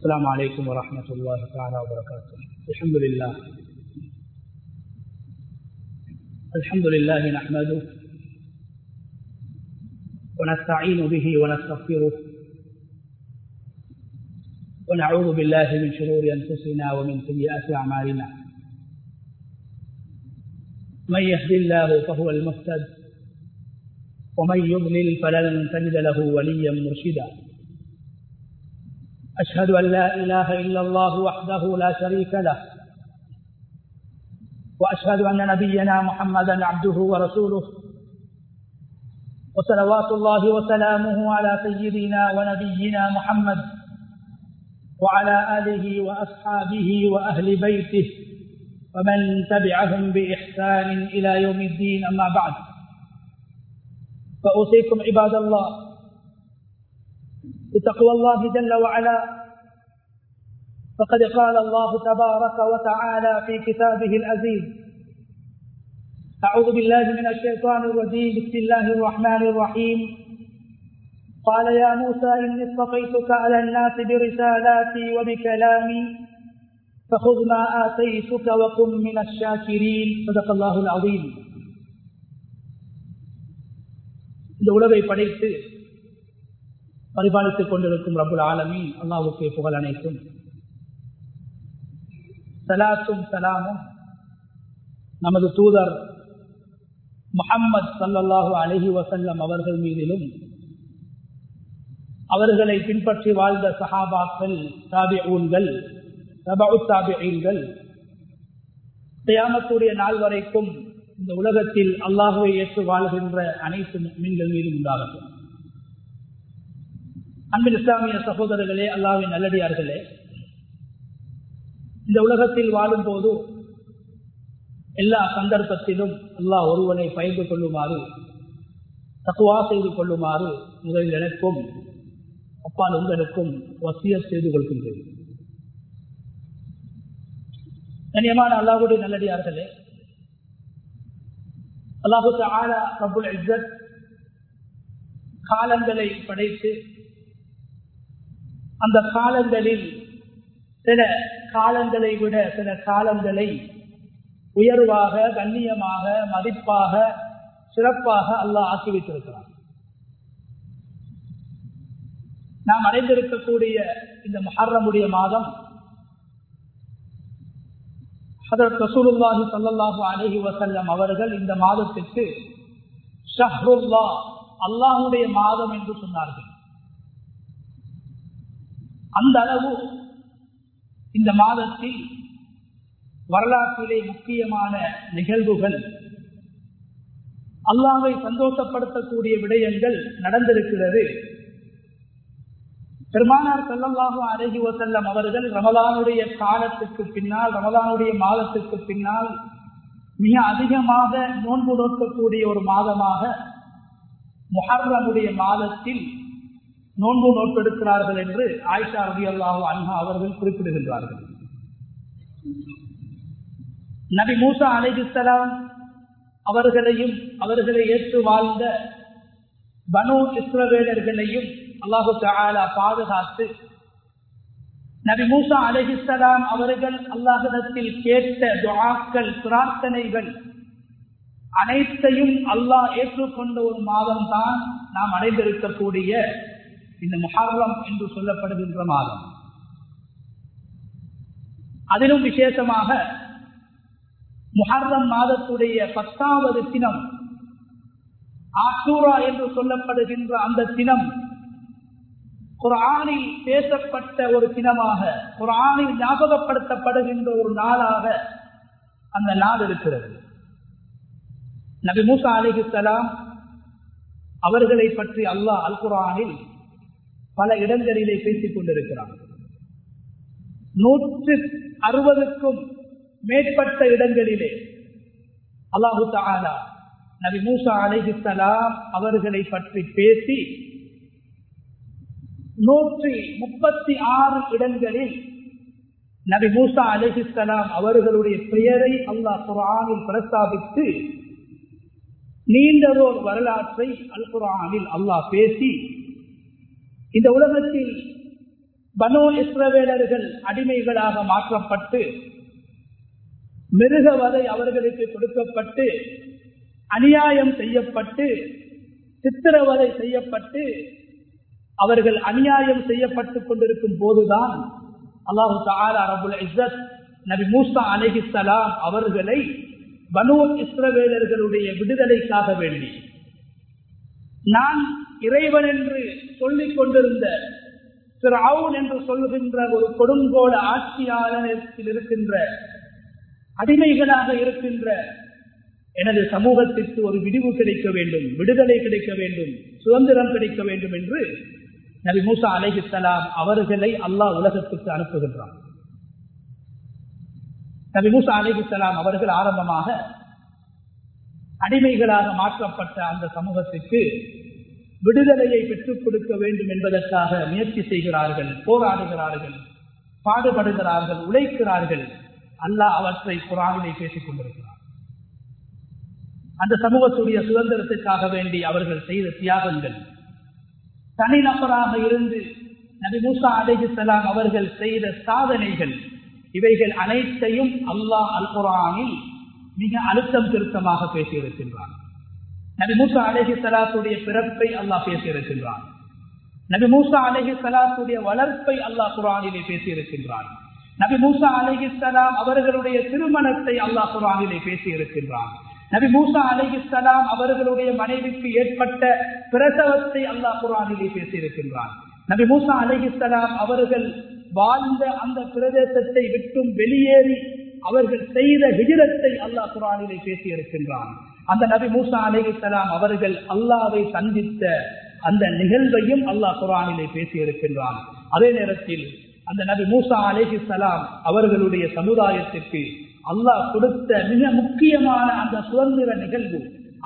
السلام عليكم ورحمة الله تعالى وبركاته. الحمد لله. الحمد لله نحمده ونستعين به ونستغفره ونعوذ بالله من شرور أنفسنا ومن سيئات أعمالنا. من يهدي الله فهو المهتد ومن يضلل فلن تجد له وليا مرشدا. أشهد أن لا إله إلا الله وحده لا شريك له. وأشهد أن نبينا محمدا عبده ورسوله. وصلوات الله وسلامه على سيدنا ونبينا محمد وعلى آله وأصحابه وأهل بيته ومن تبعهم بإحسان إلى يوم الدين. أما بعد فأوصيكم عباد الله بتقوى الله جل وعلا فقد قال الله تبارك وتعالى في كتابه العزيز أعوذ بالله من الشيطان الرجيم بسم الله الرحمن الرحيم قال يا موسى إني اصطفيتك على الناس برسالاتي وبكلامي فخذ ما آتيتك وكن من الشاكرين صدق الله العظيم இந்த உலகை படைத்து பரிபாலித்துக் கொண்டிருக்கும் ரபுல் ஆலமி அல்லாவுக்கு புகழ் அனைத்தும். சலாத்தும் சலாமும். நமது தூதர் முகம்மது சல்லல்லாஹு அலஹி வசல்லம் அவர்கள் மீதிலும் அவர்களை பின்பற்றி வாழ்ந்த சஹாபாக்கள் தாபிஊன்கள் தபு தாபிகள் செய்யாமக்கூடிய நாள் வரைக்கும் இந்த உலகத்தில் அல்லாஹுவை ஏற்று வாழ்கின்ற அனைத்து மீன்கள் மீதும் உண்டாகட்டும். அன்பின் இஸ்லாமிய சகோதரர்களே அல்லாவின் நல்லடியார்களே இந்த உலகத்தில் வாழும் போது எல்லா சந்தர்ப்பத்திலும் அல்லாஹ் ஒருவனை பயிர்ந்து கொள்ளுமாறு தக்குவா செய்து கொள்ளுமாறு முதலில் எனக்கும் அப்பால் உங்களுக்கும் வசிய செய்து கொள்கின்றேன். கண்ணியமான அல்லாஹுடைய நல்லடியார்களே அல்லாஹு ஆழ பிரபுல் காலங்களை படைத்து அந்த காலங்களில் சில காலங்களை விட சில காலங்களை உயர்வாக கண்ணியமாக மதிப்பாக சிறப்பாக அல்லாஹ் ஆக்கி வைத்திருக்கிறார் நாம் அடைந்திருக்கக்கூடிய இந்த மஹர்ரமுடைய மாதம் ஹதரத் ரசூலுல்லாஹி சல்லாஹூ அலஹி வசல்லம் அவர்கள் இந்த மாதத்திற்கு ஷஹ்ருல்லா அல்லாஹுடைய மாதம் என்று சொன்னார்கள். அந்த அளவு இந்த மாதத்தில் வரலாற்றிலே முக்கியமான நிகழ்வுகள் அல்லாவை சந்தோஷப்படுத்தக்கூடிய விடயங்கள் நடந்திருக்கிறது. பெருமானார் செல்லல்லாகும் அருகி செல்லம் அவர்கள் ரமலானுடைய காலத்துக்கு பின்னால் ரமலானுடைய மாதத்துக்கு பின்னால் மிக அதிகமாக நோன்பு நோக்கக்கூடிய ஒரு மாதமாக முஹர்ரமுடைய மாதத்தில் நோன்பு நோக்கெடுக்கிறார்கள் என்று ஆயிஷா ரவி அல்லாஹூ அன்ஹா அவர்கள் குறிப்பிடுகின்றார்கள். நபி மூசா அலைஹிஸ்லாம் அவர்களையும் அவர்களை ஏற்று வாழ்ந்த பனு இஸ்ரவேலர்களையும் அல்லாஹு தாலா பாதுகாத்து நபி மூசா அலஹிஸ்லாம் அவர்கள் அல்லாஹிடத்தில் கேட்ட துவாக்கள் பிரார்த்தனைகள் அனைத்தையும் அல்லாஹ் ஏற்றுக்கொண்ட ஒரு மாதம் தான் நாம் அடைந்திருக்கக்கூடிய இந்த முஹர்ரம் என்று சொல்லப்படுகின்ற மாதம். அதிலும் விசேஷமாக முஹர்ரம் மாதத்துடைய பத்தாவது தினம் ஆசூரா என்று சொல்லப்படுகின்ற அந்த தினம் குரானில் பேசப்பட்ட ஒரு தினமாக குரானில் ஞாபகப்படுத்தப்படுகின்ற ஒரு நாளாக அந்த நாள் இருக்கிறது. நபி மூசா அலிகுசலாம் அவர்களை பற்றி அல்லாஹ் அல் குரானில் பல இடங்களிலே பேசிக் கொண்டிருக்கிறார். நூற்று அறுபதுக்கும் மேற்பட்ட இடங்களிலே அல்லாஹு தாலா நபி மூசா அலிஹலாம் அவர்களை பற்றி பேசி நூற்றி முப்பத்தி ஆறு இடங்களில் நபி மூசா அலிஹிஸ்லாம் அவர்களுடைய பெயரை அல்லாஹ் குரானில் பிரஸ்தாபித்து நீண்டதோர் வரலாற்றை அல் குரானில் அல்லாஹ் பேசி இந்த உலகத்தில் பனோ இஸ்ரவேலர்கள் அடிமைகளாக மாற்றப்பட்டு மிருகவதை அவர்களுக்கு கொடுக்கப்பட்டு அநியாயம் செய்யப்பட்டு சித்திரவதை செய்யப்பட்டு அவர்கள் அநியாயம் செய்யப்பட்டுக் கொண்டிருக்கும் போதுதான் அல்லாஹு தாலா ரபுல் இஸ்ஸத் நபி மூசா அலிஹிசலாம் அவர்களை பனோ இஸ்ரவேலர்களுடைய விடுதலைக்காக வேண்டி. நான் இறைவன் என்று சொல்லிக் கொண்டிருந்த திராவுன் என்று சொல்லுகின்ற ஒரு கொடுங்கோல ஆட்சியாளரத்தில் இருக்கின்ற அடிமைகளாக இருக்கின்ற எனது சமூகத்திற்கு ஒரு விடிவு கிடைக்க வேண்டும் விடுதலை கிடைக்க வேண்டும் சுதந்திரம் கிடைக்க வேண்டும் என்று நபி மூசா அலைஹிசலாம் அவர்களை அல்லாஹ் உலகத்துக்கு அனுப்புகின்றார் நபி மூசா அலைஹிசலாம் அவர்கள் ஆரம்பமாக அடிமைகளாக மாற்றப்பட்ட அந்த சமூகத்திற்கு விடுதலையை பெற்றுக் கொடுக்க வேண்டும் என்பதற்காக முயற்சி செய்கிறார்கள் போராடுகிறார்கள் பாடுபடுகிறார்கள் உழைக்கிறார்கள். அல்லாஹ் அவற்றை குரானிலே பேசிக் கொண்டிருக்கிறார் அந்த சமூகத்துடைய சுதந்திரத்துக்காக வேண்டி அவர்கள் செய்த தியாகங்கள். தனிநபராக இருந்து நபி மூசா அலிஹலாம் அவர்கள் செய்த சாதனைகள். இவைகள் அனைத்தையும் அல்லாஹ் அல் குரானில் மிக அழுத்தம் திருத்தமாக பேசியிருக்கின்றார் நபி மூசா அலஹி சலாசுடைய பிறப்பை அல்லாஹ் பேசியிருக்கின்றான். நபி மூசா அலஹி சலாசுடைய வளர்ப்பை அல்லாஹ் குரானிலே பேசியிருக்கின்றான். நபி மூசா அலஹி சலாம் அவர்களுடைய திருமணத்தை அல்லாஹ் குரானிலே பேசியிருக்கின்றான். நபி மூசா அலிஹிஸ்லாம் அவர்களுடைய மனைவிக்கு ஏற்பட்ட பிரசவத்தை அல்லாஹ் குரானிலே பேசியிருக்கின்றான். நபி மூசா அலிஹிஸ்லாம் அவர்கள் வாழ்ந்த அந்த பிரதேசத்தை விட்டும் வெளியேறி அவர்கள் செய்த விகிதத்தை அல்லாஹ் குரானிலே பேசியிருக்கின்றான். அந்த நபி மூசா அலிகலாம் அவர்கள் அல்லாவை சந்தித்த அந்த நிகழ்வையும் அல்லாஹ் குரானிலே பேசியிருக்கின்றான். அதே நேரத்தில் அந்த நபி மூசா அலிஹிஸ்லாம் அவர்களுடைய சமுதாயத்திற்கு அல்லாஹ் கொடுத்த மிக முக்கியமான அந்த சுதந்திர நிகழ்வு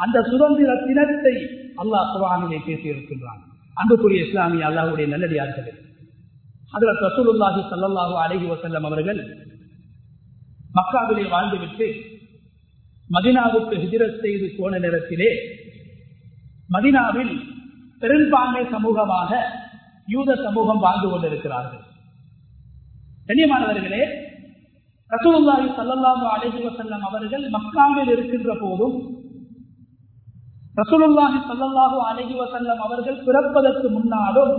அந்த சுதந்திர தினத்தை அல்லாஹ் குரானிலே பேசியிருக்கின்றான். அன்புக்குரிய இஸ்லாமிய அல்லாஹுடைய நல்லடியார்களே அதில் ரசூலுல்லாஹி சல்லாஹூ அலஹி வசல்லம் அவர்கள் மக்காவிலே வாழ்ந்துவிட்டு மதினாவுக்கு ஹிஜரத் செய்து போன நேரத்திலே மதினாவில் பெரும்பான்மை சமூகமாக யூத சமூகம் வாழ்ந்து கொண்டிருக்கிறார்கள். கண்ணியமானவர்களே ரசூல்லாஹி சல்லல்லாஹு அலைஹி அவர்கள் மக்காவில் இருக்கின்ற போதும் ரசூலுல்லாஹி சல்லல்லாஹு அலைஹி வஸல்லம் அவர்கள் பிறப்பதற்கு முன்னாலும்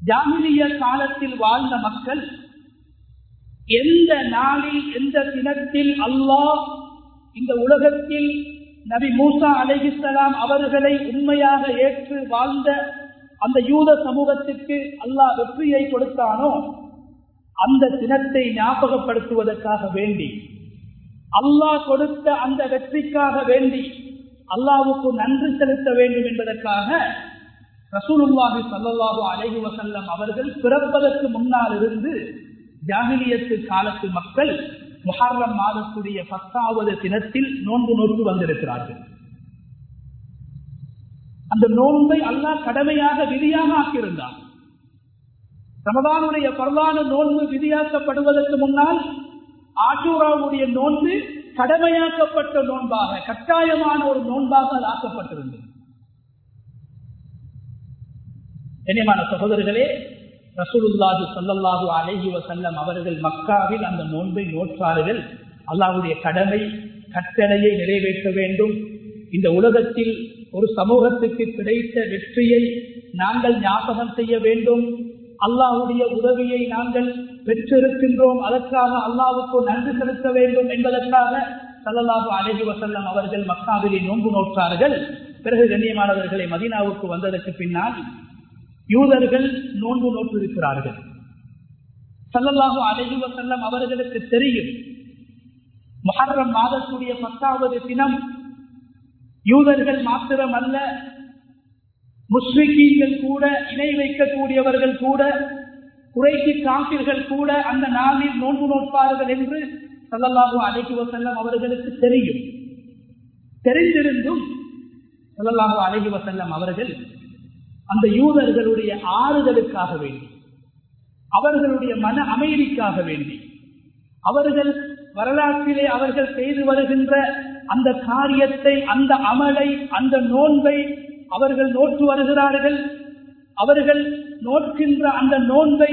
ஜாமிலிய காலத்தில் வாழ்ந்த மக்கள் எந்த நாளில் எந்த தினத்தில் அல்லாஹ் இந்த உலகத்தில் நபி மூசா அலைகிஸ்லாம் அவர்களை உண்மையாக ஏற்று வாழ்ந்த அந்த யூத சமூகத்திற்கு அல்லாஹ் வெற்றியை கொடுத்தானோ அந்த தினத்தை ஞாபகப்படுத்துவதற்காக வேண்டி அல்லாஹ் கொடுத்த அந்த வெற்றிக்காக வேண்டி அல்லாவுக்கு நன்றி செலுத்த வேண்டும் என்பதற்காக ரசூலுல்லாஹி சல்லாஹூ அலஹி வசல்லம் அவர்கள் பிறப்பதற்கு முன்னால் இருந்து ஜாகிலியத்து காலத்து மக்கள் முஹர்ரம் மாதத்துடைய பத்தாவது தினத்தில் நோன்பு நோக்கு வந்திருக்கிறார்கள். அந்த நோன்பை அல்லாஹ் கடமையாக விதியாக ஆக்கியிருந்தார். ரமதானுடைய பரவான நோன்பு விதியாக்கப்படுவதற்கு முன்னால் ஆஷூராவுடைய நோன்பு கடமையாக்கப்பட்ட நோன்பாக கட்டாயமான ஒரு நோன்பாக அது ஆக்கப்பட்டிருந்தது. இனிமான சகோதரர்களே ரசூலுல்லாஹு சல்லல்லாஹு அலஹி வசல்லம் அவர்கள் மக்காவில் அந்த நோன்பை நோற்றார்கள். அல்லாஹுடைய கடமை கட்டளையை நிறைவேற்ற வேண்டும். இந்த உலகத்தில் ஒரு சமூகத்துக்கு கிடைத்த வெற்றியை நாங்கள் ஞாபகம் செய்ய வேண்டும். அல்லாஹுடைய உதவியை நாங்கள் பெற்றிருக்கின்றோம். அதற்காக அல்லாவுக்கு நன்றி செலுத்த வேண்டும் என்பதற்காக சல்லல்லாஹு அலஹி வசல்லம் அவர்கள் மக்காவிலே நோன்பு நோற்றார்கள். பிறகு கண்ணியமானவர்களை மதீனாவுக்கு வந்ததற்கு பின்னால் யூதர்கள் நோன்பு நோற்றிருக்கிறார்கள். சல்லல்லாஹு அலஹி செல்லம் அவர்களுக்கு தெரியும். மகரம் மாதத்துடைய பத்தாவது தினம் யூதர்கள் மாத்திரம் அல்ல முஸ்லிக்கீங்கள் கூட இணை வைக்கக்கூடியவர்கள் கூட குறைக்கு காப்பீர்கள் கூட அந்த நாளில் நோன்பு நோட்பார்கள் என்று சல்லல்லாஹு அலைக்கு செல்லம் அவர்களுக்கு தெரியும். தெரிந்திருந்தும் சல்லல்லாஹு அலைகி செல்லம் அவர்கள் அந்த யூதர்களுடைய ஆறுதலுக்காக வேண்டி அவர்களுடைய மன அமைதிக்காக வேண்டி அவர்கள் வரலாற்றிலே அவர்கள் செய்து வருகின்ற அந்த காரியத்தை அந்த அமலை அந்த நோன்பை அவர்கள் நோற்று வருகிறார்கள். அவர்கள் நோக்கின்ற அந்த நோன்பை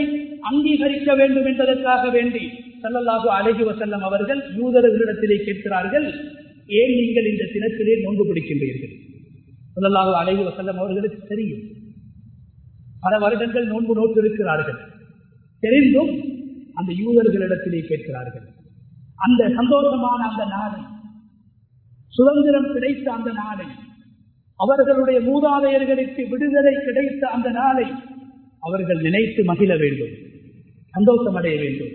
அங்கீகரிக்க வேண்டும் என்பதற்காக வேண்டி சல்லல்லாஹு அழகி வசல்லம் அவர்கள் யூதர்களிடத்திலே கேட்கிறார்கள் ஏன் நீங்கள் இந்த தினத்திலே நோன்பு பிடிக்கின்றீர்கள்? சல்லல்லாஹு அழகி வசல்லம் அவர்களுக்கு தெரியும். பல வருடங்கள் நோன்பு நோக்கு இருக்கிறார்கள் தெரிந்தும் அந்த யூதர்களிடத்திலே கேட்கிறார்கள். அந்த சந்தோஷமான அந்த நாளை சுதந்திரம் கிடைத்த அந்த நாளை அவர்களுடைய மூதாதையர்களுக்கு விடுதலை கிடைத்த அந்த நாளை அவர்கள் நினைத்து மகிழ வேண்டும் சந்தோஷம் அடைய வேண்டும்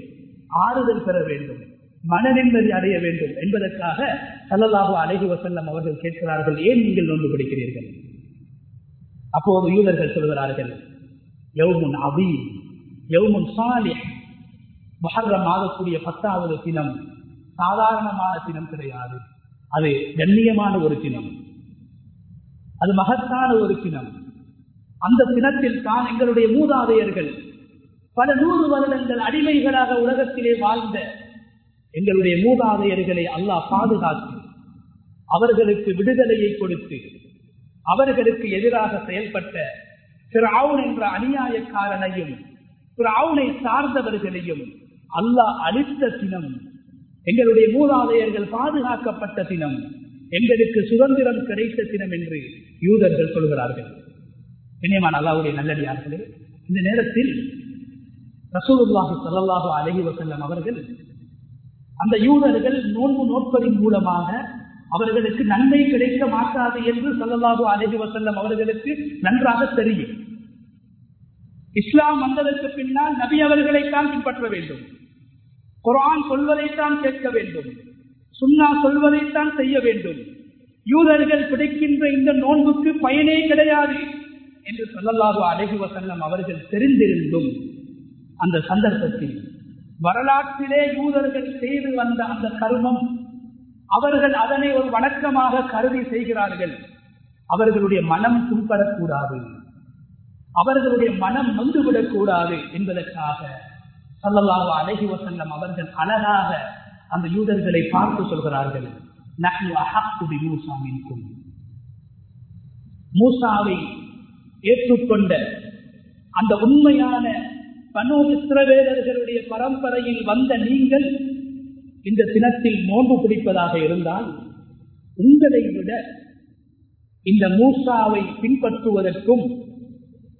ஆறுதல் பெற வேண்டும் மன நிம்மதி அடைய வேண்டும் என்பதற்காக சல்லல்லாஹு அழகி வசல்லம் அவர்கள் கேட்கிறார்கள் ஏன் நீங்கள் நோன்பு பிடிக்கிறீர்கள்? அப்போது யூதர்கள் சொல்கிறார்கள் யவுமுன் அபி யவுமுன் சாலி முஹர்ரம் ஆகக்கூடிய பத்தாவது தினம். சாதாரணமான தினம் கிடையாது. அது கண்ணியமான ஒரு தினம். அது மகத்தான ஒரு தினம். அந்த தினத்தில் தான் எங்களுடைய மூதாதையர்கள் பல நூறு வருடங்கள் அடிமைகளாக உலகத்திலே வாழ்ந்த எங்களுடைய மூதாதையர்களை அல்லாஹ் பாதுகாத்து அவர்களுக்கு விடுதலையை கொடுத்து அவர்களுக்கு எதிராக செயல்பட்ட திரு என்ற அநியாயக்காரனையும் திரு சார்ந்தவர்களையும் அல்லாஹ் அளித்த தினம் எங்களுடைய மூதாதையர்கள் பாதுகாக்கப்பட்ட தினம் எங்களுக்கு சுதந்திரம் கிடைத்த தினம் என்று யூதர்கள் சொல்கிறார்கள். இனியமான அல்லாவுடைய நல்லடியார்களே இந்த நேரத்தில் ரசூலுல்லாஹி சல்லாஹு அலஹி வசல்லம் அவர்கள் அந்த யூதர்கள் நோன்பு நோட்பதின் மூலமாக அவர்களுக்கு நன்மை கிடைக்க மாட்டாது என்று சல்லல்லாஹு அழகி வசல்லம் அவர்களுக்கு நன்றாக தெரியும். இஸ்லாம் வந்ததற்கு பின்னால் நபி அவர்களைத்தான் பின்பற்ற வேண்டும். குரான் சொல்வதைத்தான் கேட்க வேண்டும். சுண்ணா சொல்வதைத்தான் செய்ய வேண்டும். யூதர்கள் பிடிக்கின்ற இந்த நோன்புக்கு பயனே கிடையாது என்று சொல்லலாக அழகி வசல்லம் அவர்கள் தெரிந்திருந்தும் அந்த சந்தர்ப்பத்தில் வரலாற்றிலே யூதர்கள் செய்து வந்த அந்த கர்மம் அவர்கள் அதனை ஒரு வணக்கமாக கருதி செய்கிறார்கள். அவர்களுடைய மனம் புண்படக்கூடாது. அவர்களுடைய மனம் வந்துவிடக் கூடாது என்பதற்காக சல்லல்லாஹு அழகி வசல்லம் அவர்கள் அழகாக அந்த யூதர்களை பார்த்து சொல்கிறார்கள். மூசாவை ஏற்றுக்கொண்ட அந்த உண்மையான பனு இஸ்ரவேலர்களுடைய பரம்பரையில் வந்த நீங்கள் இந்த தினத்தில் நோன்பு பிடிப்பதாக இருந்தால் உங்களை விட இந்த மூசாவை பின்பற்றுவதற்கும்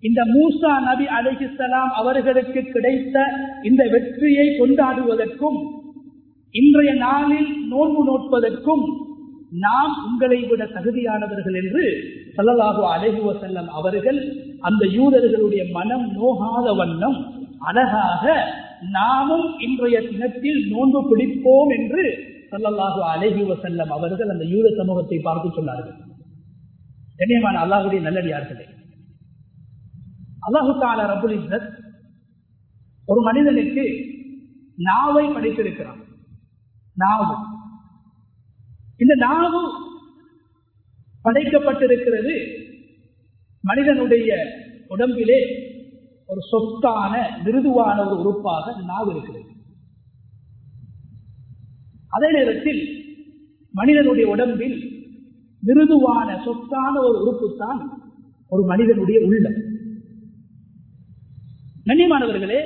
இந்த மூசா நபி அலிஹிசலாம் அவர்களுக்கு கிடைத்த இந்த வெற்றியை கொண்டாடுவதற்கும் இன்றைய நாளில் நோன்பு நோட்பதற்கும் நாம் உங்களை விட தகுதியானவர்கள் என்று சொல்லலாகோ அழகுவ செல்லம் அவர்கள் அந்த யூதர்களுடைய மனம் நோகாத வண்ணம் அழகாக நாமும் இன்றைய தினத்தில் நோன்பு பிடிப்போம் என்று சல்லல்லாஹு அழகுவ செல்லம் அவர்கள் அந்த யூத சமூகத்தை பார்த்து சொன்னார்கள். கண்ணியமான அல்லாஹுடைய நல்லடியார்களே அல்லாஹு தால ரபுல் இஸ்ஸத் ஒரு மனிதனுக்கு நாவை படைத்திருக்கிறான். நாவு. இந்த நாவு படைக்கப்பட்டிருக்கிறது மனிதனுடைய உடம்பிலே ஒரு சொத்தான மிருதுவான ஒரு உறுப்பாக நாவு இருக்கிறது. அதே நேரத்தில் மனிதனுடைய உடம்பில் மிருதுவான சொத்தான ஒரு உறுப்பு தான் ஒரு மனிதனுடைய உள்ளம். கண்ணியமானவர்களே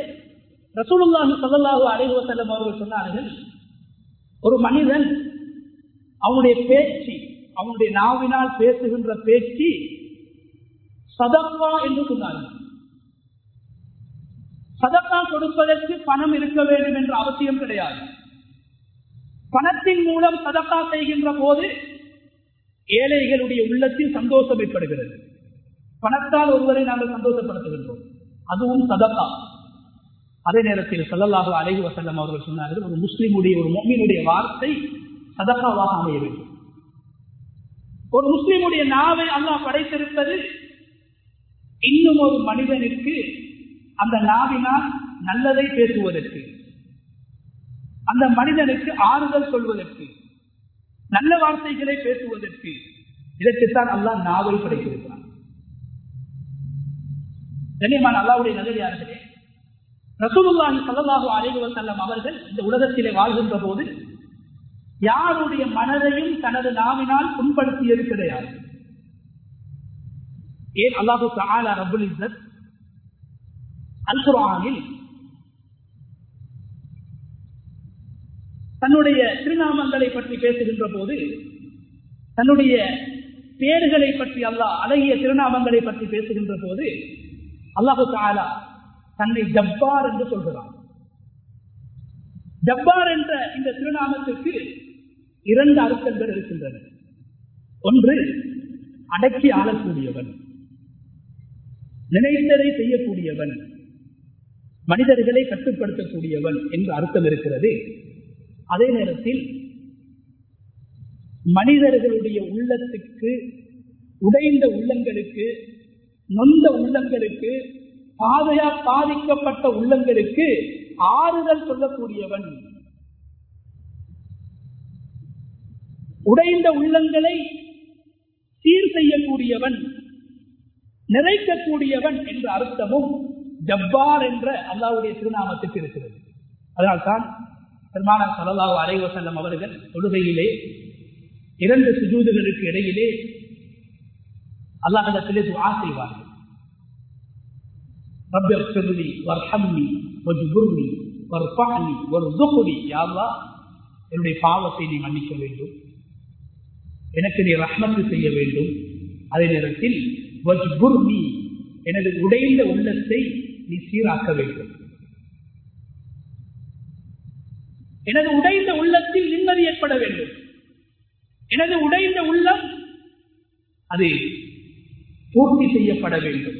ரசூலுல்லாஹி சல்லாஹூ அலைவசல்லம் அவர்கள் சொன்னார்கள் ஒரு மனிதன் அவனுடைய பேச்சு அவனுடைய நாவினால் பேசுகின்ற பேச்சு சதப்பா என்று சொன்னார்கள். சதக்கா கொடுப்பதற்கு பணம் இருக்க வேண்டும் என்ற அவசியம் கிடையாது. பணத்தின் மூலம் சதக்கா செய்கின்ற போது ஏழைகளுடைய உள்ளத்தில் சந்தோஷம் ஏற்படுகிறது. பணத்தால் ஒருவரை நாங்கள் சந்தோஷப்படுத்துகின்றோம். அதுவும் சதக்கா. அதே நேரத்தில் சல்லல்லாஹு அலைஹி வசல்லம் அவர்கள் சொன்னார்கள் ஒரு முஸ்லிமுடைய ஒரு மொம்மினுடைய வார்த்தை சதக்காவாக அமைய வேண்டும். ஒரு முஸ்லிமுடைய நாவை அல்லாஹ் படைத்திருப்பது இன்னும் ஒரு மனிதனுக்கு அந்த நாவினால் நல்லதை பேசுவதற்கு அந்த மனிதனுக்கு ஆறுதல் சொல்வதற்கு நல்ல வார்த்தைகளை பேசுவதற்கு இதற்குத்தான் அல்லாஹ் நாவல் படைத்திருக்கிறான். கண்ணியமான அல்லாவுடைய நல்லடியார்களே ரசூலுல்லாஹி சல்லாஹூ செல்லம் அவர்கள் இந்த உலகத்திலே வாழ்கின்ற போது யாருடைய மனதையும் தனது நாவினால் புண்படுத்தியது கிடையாது ஏன் அல்லாஹு தாலா ரபுல் இசத் அல்குரானில் தன்னுடைய திருநாமங்களை பற்றி பேசுகின்ற போது தன்னுடைய பேர்களை பற்றி அல்லாஹ் அழகிய திருநாமங்களை பற்றி பேசுகின்ற போது அல்லாஹு தாலா தன்னை ஜப்பார் என்று சொல்கிறான். ஜப்பார் என்ற இந்த திருநாமத்திற்கு இரண்டு அர்த்தங்கள் இருக்கின்றன. ஒன்று அடக்கி ஆளக்கூடியவன். நினைத்ததை செய்யக்கூடியவன். மனிதர்களை கட்டுப்படுத்தக்கூடியவன் என்று அர்த்தம் இருக்கிறது. அதே நேரத்தில் மனிதர்களுடைய உள்ளத்துக்கு உடைந்த உள்ளங்களுக்கு நொந்த உள்ளங்களுக்கு பாதையா பாதிக்கப்பட்ட உள்ளங்களுக்கு ஆறுதல் சொல்லக்கூடியவன். உடைந்த உள்ளங்களை சீர் செய்யக்கூடியவன் நிறைக்கக்கூடியவன் என்ற அர்த்தமும் ஜப்பார் என்ற அல்லாவுடைய திருநாமத்துக்கு இருக்கிறது. அதனால்தான் பெருமானார் சலல்லாஹு அலைவசல்லம் அவர்கள் தொழுகையிலே இரண்டு சுஜூதுகளுக்கு இடையிலே அல்லாஹிடத்திலே துவா செய்வார்கள். ரப்பர் திருவி வர்ஹம்மி வஜ்புர்னி வர்ஃபஹ்னி வர்துஹுரி யாவா என்னுடைய பாவத்தை நீ மன்னிக்க வேண்டும். எனக்கு நீ ரஹ்மத்து செய்ய வேண்டும். அதே நேரத்தில் வஜ்புர்னி எனது உடைந்த உள்ளத்தை நீ சீராக்க வேண்டும். எனது உடைந்த உள்ளத்தில் நிம்மதி ஏற்பட வேண்டும். எனது உடைந்த உள்ளம் அது பூர்த்தி செய்யப்பட வேண்டும்.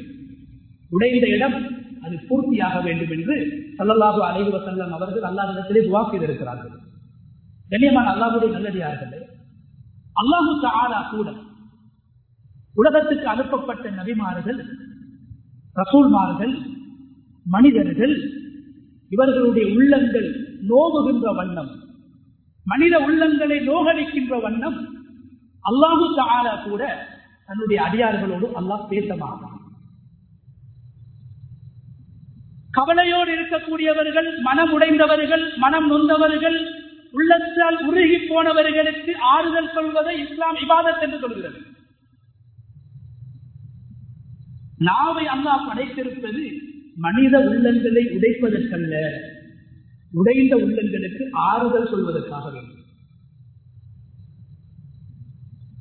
உடைந்த இடம் அது பூர்த்தியாக வேண்டும் என்று சல்லல்லாஹு அலைவ செல்லம் அவர்கள் அல்லாஹிடத்திலே துவா செய்திருக்கிறார்கள். கண்ணியமான அல்லாஹுடைய நல்லடியார்களே அல்லாஹு தாலா கூட உலகத்துக்கு அனுப்பப்பட்ட நபிமார்கள் ரசூல்மார்கள் மனிதர்கள் இவர்களுடைய உள்ளங்கள் நோவுகின்ற வண்ணம். மனித உள்ளங்களை நோகடிக்கின்ற வண்ணம். அல்லாஹு தாலா கூட தன்னுடைய அடியார்களோடு அல்லாஹ் பேச மாட்டான் கவலையோடு இருக்கக்கூடியவர்கள் மனம் உடைந்தவர்கள் மனம் நொந்தவர்கள் உள்ளத்தால் உருகி போனவர்களுக்கு ஆறுதல் சொல்வதை இஸ்லாம் இபாதத் என்று சொல்கிறது. நாவை அல்லாஹ் படைத்திருப்பது மனித உள்ளங்களை உடைப்பதற்கல்ல. உடைந்த உள்ளங்களுக்கு ஆறுதல் சொல்வதற்காக வேண்டும்.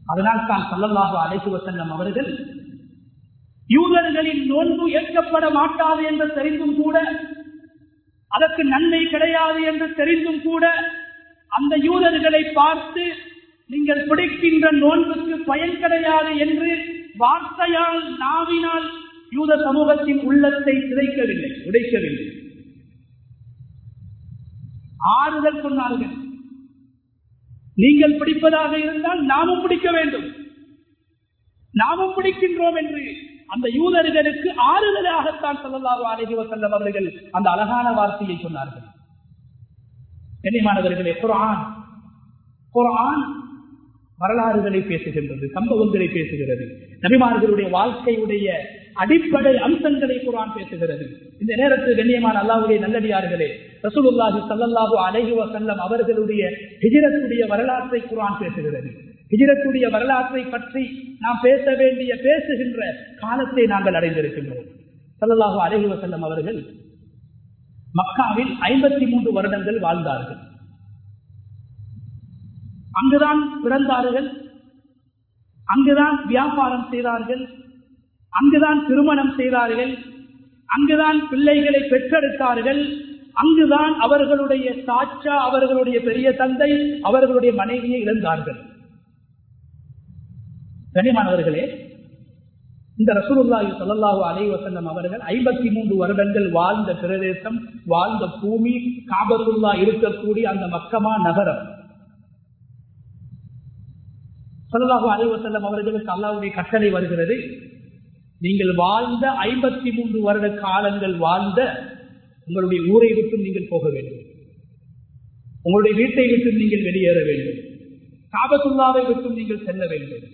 அதனால் தான் சொல்லலாக அழைத்து வசங்கம் அவர்கள் யூதர்களின் நோன்பு ஏற்கப்பட மாட்டாது என்று தெரிந்தும் கூட அதற்கு நன்மை கிடையாது என்று தெரிந்தும் கூட அந்த யூதர்களை பார்த்து நீங்கள் பிடிக்கின்ற நோன்புக்கு பயன் கிடையாது என்று வார்த்தையால் நாவினால் யூத சமூகத்தின் உள்ளத்தை சிதைக்கவில்லை உடைக்கவில்லை. ஆறுதல் சொன்னார்கள். நீங்கள் பிடிப்பதாக இருந்தால் நாமும் பிடிக்க வேண்டும். நாமும் பிடிக்கின்றோம் என்று அந்த யூதர்களுக்கு ஆறுதலாகத்தான் சொல்லலாக அழகிவ செல்லம் அவர்கள் அந்த அழகான வார்த்தையை சொன்னார்கள். கண்ணியமானவர்களே குரான் குரான் வரலாறுகளை பேசுகின்றது சம்பவங்களை பேசுகிறது. நபிமார்களுடைய வாழ்க்கையுடைய அடிப்படை அம்சங்களை குரான் பேசுகிறது. இந்த நேரத்தில் கண்ணியமான அல்லாவுடைய நல்லடியார்களே ரசூலுல்லாஹி சல்லல்லாஹு அலைஹி வசல்லம் அவர்களுடைய ஹிஜரத்துடைய வரலாற்றை குரான் பேசுகிறது. ஹிஜரத்துடைய வரலாற்றை பற்றி நாம் பேச வேண்டிய பேசுகின்ற காலத்தை நாங்கள் அடைந்திருக்கின்றோம். சல்லல்லாஹு அலைஹி வசல்லம் அவர்கள் மக்காவில் ஐம்பத்தி மூன்று வருடங்கள் வாழ்ந்தார்கள். அங்குதான் பிறந்தார்கள். அங்குதான் வியாபாரம் செய்தார்கள். அங்குதான் திருமணம் செய்தார்கள். அங்குதான் பிள்ளைகளை பெற்றெடுத்தார்கள். அங்குதான் அவர்களுடைய சாட்சா அவர்களுடைய பெரிய தந்தை அவர்களுடைய மனைவியை இழந்தார்கள். கனிமானவர்களே இந்த ரசூலுல்லாஹி ஸல்லல்லாஹு அலைஹி வஸல்லம் அவர்கள் 53 வருடங்கள் வாழ்ந்த பிரதேசம் வாழ்ந்த பூமி காபத்துல்லா இருக்கக்கூடிய அந்த மக்கமா நகரம். ஸல்லல்லாஹு அலைவசல்லம் அவர்களுக்கு அல்லாவுடைய கட்டளை வருகிறது. நீங்கள் வாழ்ந்த 53 வருட காலங்கள் வாழ்ந்த உங்களுடைய ஊரை விட்டு நீங்கள் போக வேண்டும். உங்களுடைய வீட்டை விட்டு நீங்கள் வெளியேற வேண்டும். காபத்துல்லாவை விட்டு நீங்கள் செல்ல வேண்டும்.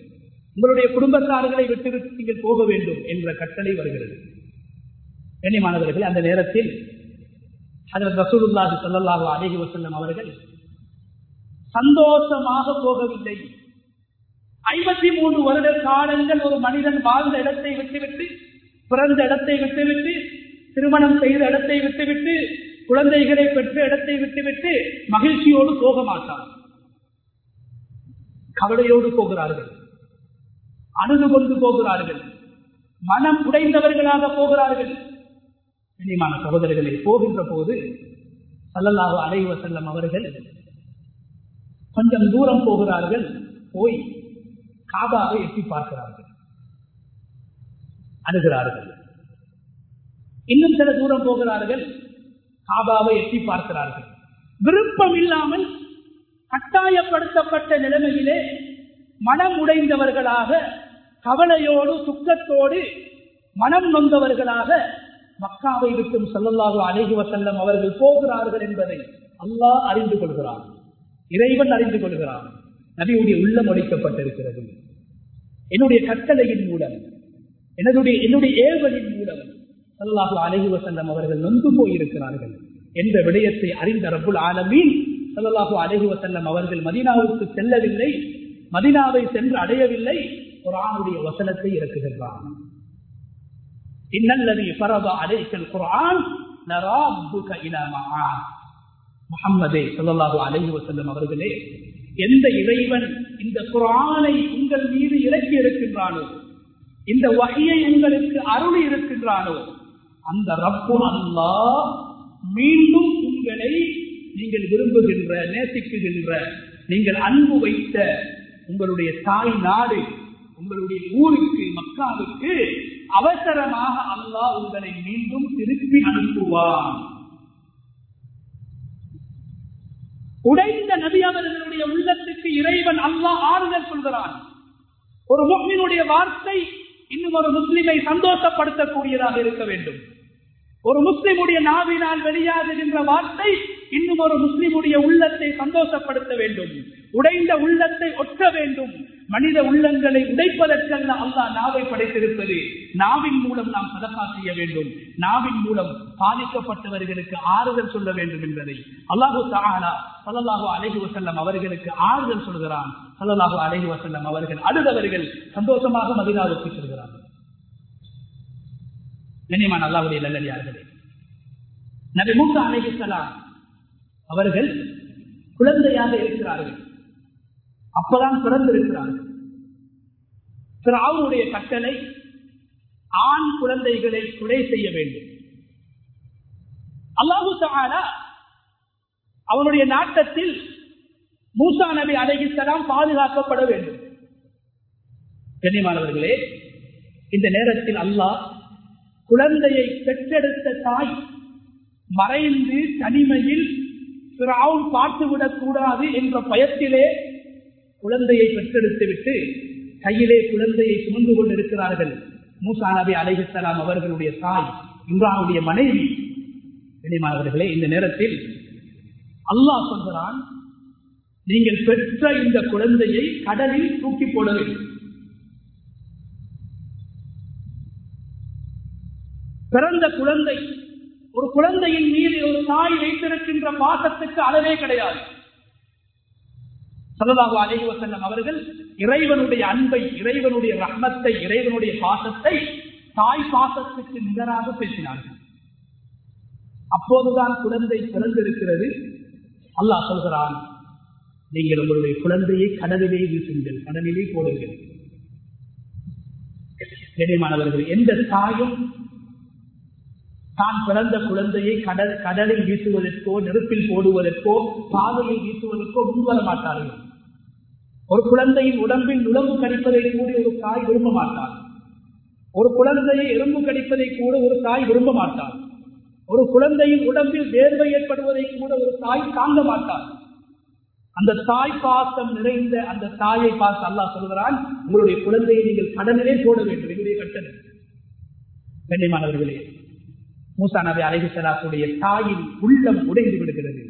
உங்களுடைய குடும்பத்தார்களை விட்டுவிட்டு நீங்கள் போக வேண்டும் என்ற கட்டளை வருகிறது. கண்ணியமானவர்கள் அந்த நேரத்தில் அதில் ரசூலுல்லாஹி ஸல்லல்லாஹு அலைஹி வஸல்லம் அவர்கள் சந்தோஷமாக போகவில்லை. ஐம்பத்தி மூன்று வருட காலங்கள் ஒரு மனிதன் வாழ்ந்த இடத்தை விட்டுவிட்டு பிறந்த இடத்தை விட்டுவிட்டு திருமணம் செய்த இடத்தை விட்டுவிட்டு குழந்தைகளை பெற்ற இடத்தை விட்டுவிட்டு மகிழ்ச்சியோடு போக மாட்டார் கவலையோடு போகிறார்கள். அணுகு கொண்டு போகிறார்கள். மனம் உடைந்தவர்களாக போகிறார்கள். இனிமான சகோதரர்களை போகின்ற போது சல்லல்லாஹு அலைவ செல்லம் அவர்கள் கொஞ்சம் தூரம் போகிறார்கள். போய் காபாவை எட்டி பார்க்கிறார்கள். அணுகிறார்கள். இன்னும் சில தூரம் போகிறார்கள். காபாவை எட்டி பார்க்கிறார்கள். விருப்பம் இல்லாமல் கட்டாயப்படுத்தப்பட்ட நிலைமையிலே மனம் உடைந்தவர்களாக கவலையோடு துக்கத்தோடு மனம் நொந்தவர்களாக மக்காவை விட்டும் செல்லல்லாக அழகி வசல்லம் அவர்கள் போகிறார்கள் என்பதை அல்லாஹ் அறிந்து கொள்கிறான். இறைவன் அறிந்து கொள்கிறான். நபியுடைய உள்ளம் ஒழிக்கப்பட்டிருக்கிறது. என்னுடைய கட்டளையின் மூலம் என்னுடைய என்னுடைய ஏவலின் மூலம் சல்லாஹு அலஹி வசல்லம் அவர்கள் நொந்து போயிருக்கிறார்கள் என்ற விடயத்தை அறிந்த ரபுல் ஆலமீன் சல்லாஹு அலஹி வசல்லம் அவர்கள் மதினாவுக்கு செல்லவில்லை மதினாவை சென்று அடையவில்லை ஒரு ஆணுடைய வசனத்தை இறக்குகின்றான் இன்னல்லதி பரவ அலைக்கல் குரான் முகம்மதே சல்லாஹு அலஹி வசல்லம் அவர்களே எந்த இறைவன் இந்த குரானை உங்கள் மீது இறக்கி இருக்கின்றானோ இந்த வகையை உங்களுக்கு அருள் இருக்கின்றானோ அந்த ரப்பு அல்லா மீண்டும் உங்களை நீங்கள் விரும்புகின்ற நேசிக்குகின்ற நீங்கள் அன்பு வைத்த உங்களுடைய தாய் நாடு உங்களுடைய ஊருக்கு மக்காவுக்கு அவசரமாக அல்லாஹ் உங்களை மீண்டும் திருப்பி அனுப்புவான். உடைந்த நபி அவர்களுடைய உள்ளத்துக்கு இறைவன் அல்லாஹ் ஆறுதல் சொல்கிறான். ஒரு முஸ்லினுடைய வார்த்தை இன்னும் ஒரு முஸ்லிமை சந்தோஷப்படுத்தக்கூடியதாக இருக்க வேண்டும். ஒரு முஸ்லிமுடைய நாவினால் வெளியாகுகின்ற வார்த்தை இன்னும் ஒரு முஸ்லிமுடைய உள்ளத்தை சந்தோஷப்படுத்த வேண்டும். உடைந்த உள்ளத்தை ஒட்ட வேண்டும். மனித உள்ளங்களை உடைப்பதற்கல்ல அல்லா நாவை படைத்திருப்பது. நாவின் மூலம் நாம் சதக்கா செய்ய வேண்டும். நாவின் மூலம் பாதிக்கப்பட்டவர்களுக்கு ஆறுதல் சொல்ல வேண்டும் என்பதை அல்லாஹு தாலா சல்லாஹு அலஹி வசல்லம் அவர்களுக்கு ஆறுதல் சொல்கிறான். சல்லாஹு அலஹி வசல்லம் அவர்கள் அழுதவர்கள் சந்தோஷமாக மதினாவுக்கு சொல்கிறார்கள். கண்ணியமான அல்லாவுடைய நல்லடியார்களே நபி மூசா அலைஹிஸ்ஸலாம் அவர்கள் குழந்தையாக இருக்கிறார்கள். அப்பதான் பிறந்திருக்கிறார்கள். அவருடைய கட்டளை ஆண் குழந்தைகளை கொலை செய்ய வேண்டும். அல்லாஹு சகாரா அவனுடைய நாட்டத்தில் மூசா நபி அலைஹிஸ்ஸலாம் பாதுகாக்கப்பட வேண்டும். கண்ணியமானவர்களே இந்த நேரத்தில் அல்லாஹ் குழந்தையை பெற்றெடுத்த தாய் மறைந்து தனிமையில் பிறாவும் பார்த்துவிடக் கூடாது என்ற பயத்திலே குழந்தையை பெற்றெடுத்துவிட்டு கையிலே குழந்தையை சுமந்து கொண்டிருக்கிறார்கள். மூசா நபி அவர்களுடைய தாய் இம்ரானுடைய மனைவி. கனிமானவர்களே இந்த நேரத்தில் அல்லாஹ் சொல்கிறான் நீங்கள் பெற்ற இந்த குழந்தையை கடலில் தூக்கி போட பிறந்த குழந்தை ஒரு குழந்தையின் மீது ஒரு தாய் வைத்திருக்கின்ற பாசத்துக்கு அளவே கிடையாது. சரதாபு அலைஹி அவர்கள் இறைவனுடைய அன்பை இறைவனுடைய ரஹ்மத்தை இறைவனுடைய பாசத்தை தாய் பாசத்துக்கு நிகராக பேசினார்கள். அப்போதுதான் குழந்தை பிறந்திருக்கிறது. அல்லாஹ் சொல்கிறான் நீங்கள் உங்களுடைய குழந்தையை கடலிலே வீசுங்கள் கடலிலே போடுங்கள். கண்ணியமானவர்கள் எந்த தாயும் தான் பிறந்த குழந்தையை கடல் கடலில் வீசுவதற்கோ நெருப்பில் போடுவதற்கோ பாதையில் வீசுவதற்கோ முன்வர மாட்டார்கள். ஒரு குழந்தையின் உடம்பில் நுழம்பு கடிப்பதை கூட ஒரு தாய் விரும்ப மாட்டார் ஒரு குழந்தையை எறும்பு கடிப்பதை கூட ஒரு தாய் விரும்ப மாட்டார் ஒரு குழந்தையின் உடம்பில் வேர்வை ஏற்படுவதை கூட ஒரு தாய் தாங்க மாட்டார் அந்த தாய் பாசம் நிறைந்த அந்த தாயை பார்த்து அல்லாஹ் சொல்கிறான் உங்களுடைய குழந்தையை நீங்கள் கடனிலே போட வேண்டும் என்னுடைய கட்டணம். கண்ணியமானவர்களே மூசா நபி அலைஹிசலாத்துடைய தாயின் உள்ளம் உடைந்து விடுகிறது.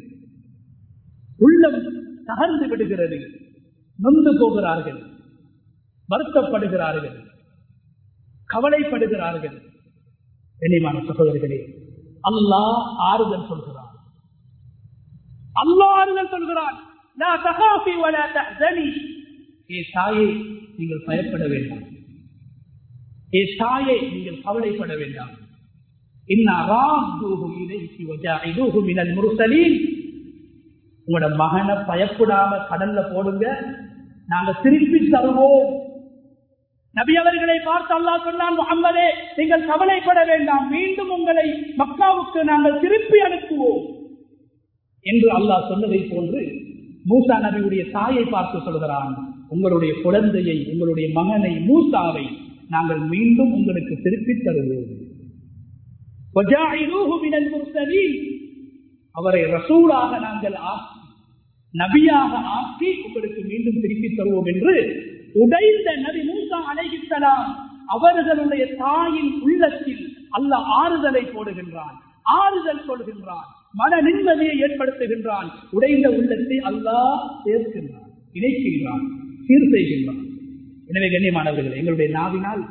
உள்ளம் தகர்ந்து விடுகிறது. நொந்து போகிறார்கள். வருத்தப்படுகிறார்கள். கவலைப்படுகிறார்கள். கண்ணியமான சகோதரர்களே அல்லாஹ் ஆறுதல் சொல்கிறார் அல்லாஹ் ஆறுதல் சொல்கிறான். ஏ தாயே நீங்கள் பயப்பட வேண்டாம். ஏ தாயை நீங்கள் கவலைப்பட வேண்டாம். உங்களோட மகனை பயப்படாம கடல்ல போடுங்க. நாங்க திருப்பி தருவோம். நபி அவர்களை பார்த்து அல்லா சொன்னான் முகம்மதே நீங்கள் கவலைப்பட வேண்டாம். மீண்டும் உங்களை மக்காவுக்கு நாங்கள் திருப்பி அனுப்புவோம். என்று அல்லாஹ் சொன்னதை போன்று மூசா நபியுடைய தாயை பார்த்து சொல்கிறான் உங்களுடைய குழந்தையை உங்களுடைய மகனை மூசாவை நாங்கள் மீண்டும் உங்களுக்கு திருப்பி தருவோம். அவரை ரசூலாக நாங்கள் நபியாக ஆக்கி உங்களுக்கு மீண்டும் திருப்பி தருவோம் என்று உடைந்த நபி மூசா அலைகித்தலாம் அவர்களுடைய தாயின் உள்ளத்தில் அல்ல ஆறுதலை போடுகின்றான் ஆறுதல் சொல்கின்றான் மன நிம்மதியை ஏற்படுத்துகின்றான் உடைந்த உள்ளத்தை அல்லாஹ் சேர்க்கின்றான் இணைக்கின்றான் சீர் செய்கின்றான். எனவே கண்ணியமானவர்கள் எங்களுடைய நாவினால்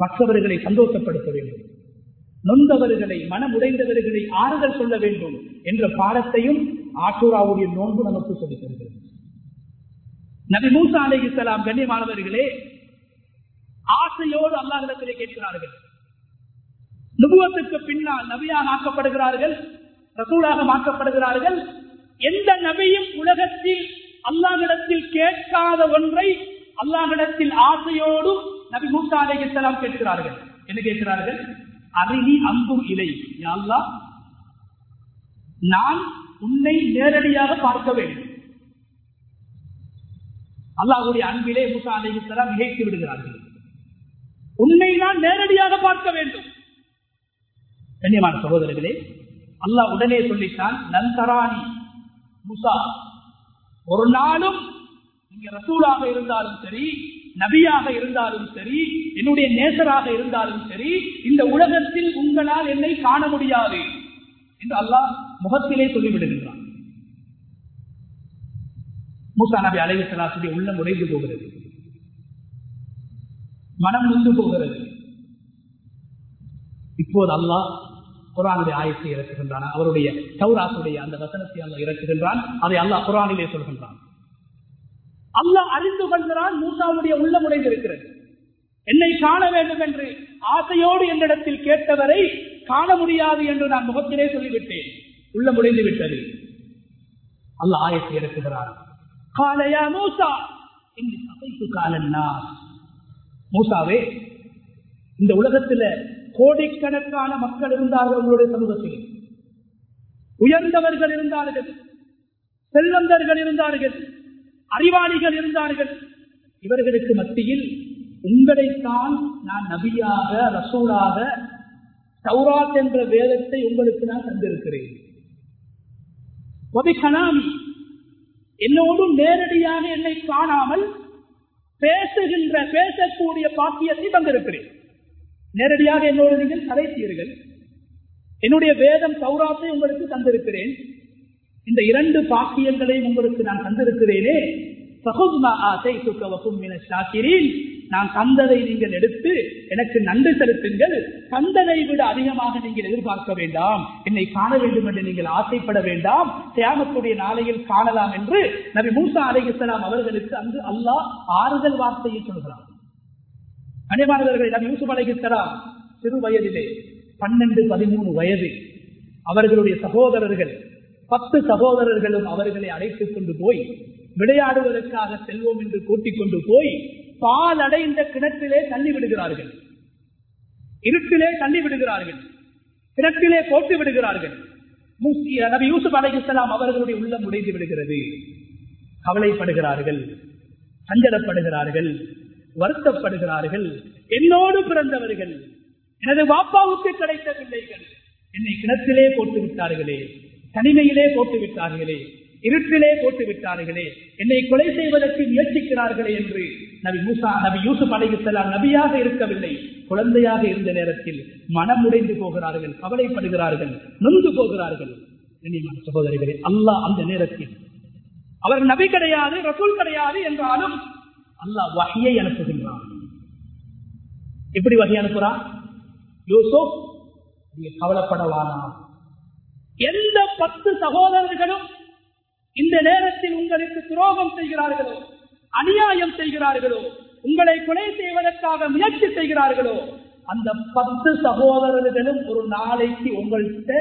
மற்றவர்களை சந்தோஷப்படுத்த வேண்டும். நொந்தவர்களை மனம் உடைந்தவர்களை ஆறுதல் சொல்ல வேண்டும் என்ற பாடத்தையும் ஆஷூராவுடைய நோன்பு நமக்கு சொல்லித் தருகிறது. நபி மூசா அலை இஸ்லாம் கண்ணியமானவர்களே ஆசையோடு அல்லாஹிடத்திலே கேட்கிறார்கள். நுபுவத்துக்கு பின்னால் நபியாக ஆக்கப்படுகிறார்கள் ரசூலாக மாற்றப்படுகிறார்கள். எந்த நபியும் உலகத்தில் அல்லாஹிடத்தில் கேட்காத ஒன்றை அல்லாஹிடத்தில் ஆசையோடு நபி மூசா அலை இஸ்லாம் கேட்கிறார்கள். என்ன கேட்கிறார்கள்? அருகி அன்பும் இலை. யாழ்லா நான் உன்னை நேரடியாக பார்க்க வேண்டும். அல்லாஹுடைய அன்பிலே முசா அலைஹிஸ்லாம் மிகைத்து விடுகிறார்கள். உன்னை நான் நேரடியாக பார்க்க வேண்டும். கண்ணியமான சகோதரர்களே அல்லாஹ் உடனே சொல்லித்தான் நந்தராணி முசா ஒரு நாளும் நீங்க ரசூலாக இருந்தாலும் சரி நபியாக இருந்தாலும் சரி என்னுடைய நேசராக இருந்தாலும் சரி இந்த உலகத்தில் உங்களால் என்னை காண முடியாது என்று அல்லாஹ் முகத்திலே சொல்லிவிடுகின்றான். மூசா நபி அலைவு சலாசுடைய உள்ளம் உடைந்து போகிறது. மனம் நொந்து போகிறது. இப்போது அல்லாஹ் குரானுடைய ஆயத்தை இறக்குகின்றான். அவருடைய சௌராசுடைய அந்த வசனத்தை அல்லாஹ் இறக்குகின்றான். அதை அல்லாஹ் குரானிலே சொல்கின்றான். அல்லாஹ் அறிந்து கொள்கிறான் மூசாவுடைய உள்ள முடைந்திருக்கிறது என்னை காண வேண்டும் என்று ஆசையோடு என்னிடத்தில் கேட்டவரை காண முடியாது என்று நான் முகத்திலே சொல்லிவிட்டேன். உள்ள முடிந்து விட்டது அல்ல ஆயத்தை எடுக்கிறார் காலையா மூசா மூசாவே இந்த உலகத்துல கோடிக்கணக்கான மக்கள் இருந்தார்கள் உங்களுடைய சமூகத்தில். உயர்ந்தவர்கள் இருந்தார்கள் செல்வந்தர்கள் இருந்தார்கள். அறிவாளிகள் இருந்தார்கள். இவர்களுக்கு மத்தியில் உங்களைத்தான் நான் நபியாக ரசூலாக சௌராத் என்ற வேதத்தை உங்களுக்கு நான் தந்திருக்கிறேன். என்னோடும் நேரடியாக என்னை காணாமல் பேசுகின்ற பேசக்கூடிய பாக்கியத்தை தந்திருக்கிறேன். நேரடியாக என்னோடு நீங்கள் கதைத்தீர்கள் என்னுடைய வேதம் சௌராத்தை உங்களுக்கு தந்திருக்கிறேன். இந்த இரண்டு பாக்கியங்களையும் உங்களுக்கு நான் தந்திருக்கிறேனே. நான் தந்ததை நீங்கள் எடுத்து எனக்கு நன்றி செலுத்துங்கள். தந்ததை விட அதிகமாக நீங்கள் எதிர்பார்க்க வேண்டாம். என்னை காண வேண்டும் என்று நீங்கள் ஆசைப்பட வேண்டாம். தியாகக்கூடிய நாளையில் காணலாம் என்று நபி மூசா அலைஹிஸ்லாம் அவர்களுக்கு அங்கு அல்லாஹ் ஆறுதல் வார்த்தையை சொல்கிறார் அனைவானவர்களை நபி யூசுப் அலைஹிஸ்லாம் சிறு வயதிலே பன்னெண்டு பதிமூணு வயது அவர்களுடைய சகோதரர்கள் பத்து சகோதரர்களும் அவர்களை அழைத்துக் கொண்டு போய் விளையாடுவதற்காக செல்வோம் என்று கூட்டிக் கொண்டு போய் பால் அடைந்த கிணற்றிலே தள்ளி விடுகிறார்கள். இருட்டிலே தள்ளி விடுகிறார்கள். கிணற்றிலே போட்டு விடுகிறார்கள். நபி யூசுப் அலைஹிஸ்லாம் அவர்களுடைய உள்ளம் உடைந்து விடுகிறது. கவலைப்படுகிறார்கள் சஞ்சலப்படுகிறார்கள் வருத்தப்படுகிறார்கள். என்னோடு பிறந்தவர்கள் எனது வாப்பாவுக்கு கிடைத்த பிள்ளைகள் என்னை கிணத்திலே போட்டு விட்டார்களே. தனிமையிலே போட்டு விட்டார்களே இருட்டிலே போட்டு விட்டார்களே என்னை கொலை செய்வதற்கு முயற்சிக்கிறார்களே என்று நபி மூசா நபி யூசுப் அலைஹிஸ்லாம் நபியாக இருக்கவில்லை. குழந்தையாக இருந்த நேரத்தில் மனம் உடைந்து போகிறார்கள் கவலைப்படுகிறார்கள் நொந்து போகிறார்கள். சகோதரிகளே அல்லாஹ் அந்த நேரத்தில் அவர் நபி கிடையாது ரசூல் கிடையாது என்றாலும் அல்லாஹ் வகையை அனுப்புகின்றார் எப்படி வகை அனுப்புறா யூசுப் நீங்க கவலைப்படவானா எந்த பத்து சகோதரர்களும் இந்த நேரத்தில் உங்களுக்கு துரோகம் செய்கிறார்களோ அநியாயம் செய்கிறார்களோ உங்களை கொலை செய்வதற்காக முயற்சி செய்கிறார்களோ அந்த பத்து சகோதரர்களும் ஒரு நாளைக்கு உங்கள்கிட்ட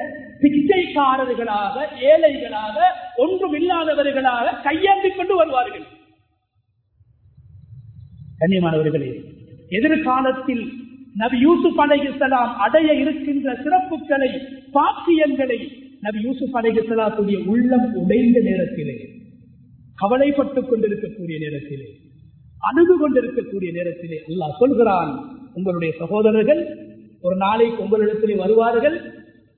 பிச்சைக்காரர்களாக ஏழைகளாக ஒன்றும் இல்லாதவர்களாக கையாண்டி கொண்டு வருவார்கள். கண்ணியமானவர்களே எதிர்காலத்தில் நபி யூசுப் அலைஹிஸ்ஸலாம் அடைய இருக்கின்ற சிறப்புகளை பாக்கியங்களை நபி யூசுப் அலைஹிஸ்ஸலாத்துடைய உள்ளம் உடைந்த நேரத்திலே கவலைப்பட்டுக் கொண்டிருக்கக்கூடிய நேரத்திலே அணுகு கொண்டிருக்கக்கூடிய நேரத்திலே அல்லாஹ் சொல்கிறான் உங்களுடைய சகோதரர்கள் ஒரு நாளைக்கு உங்களிடத்திலே வருவார்கள்.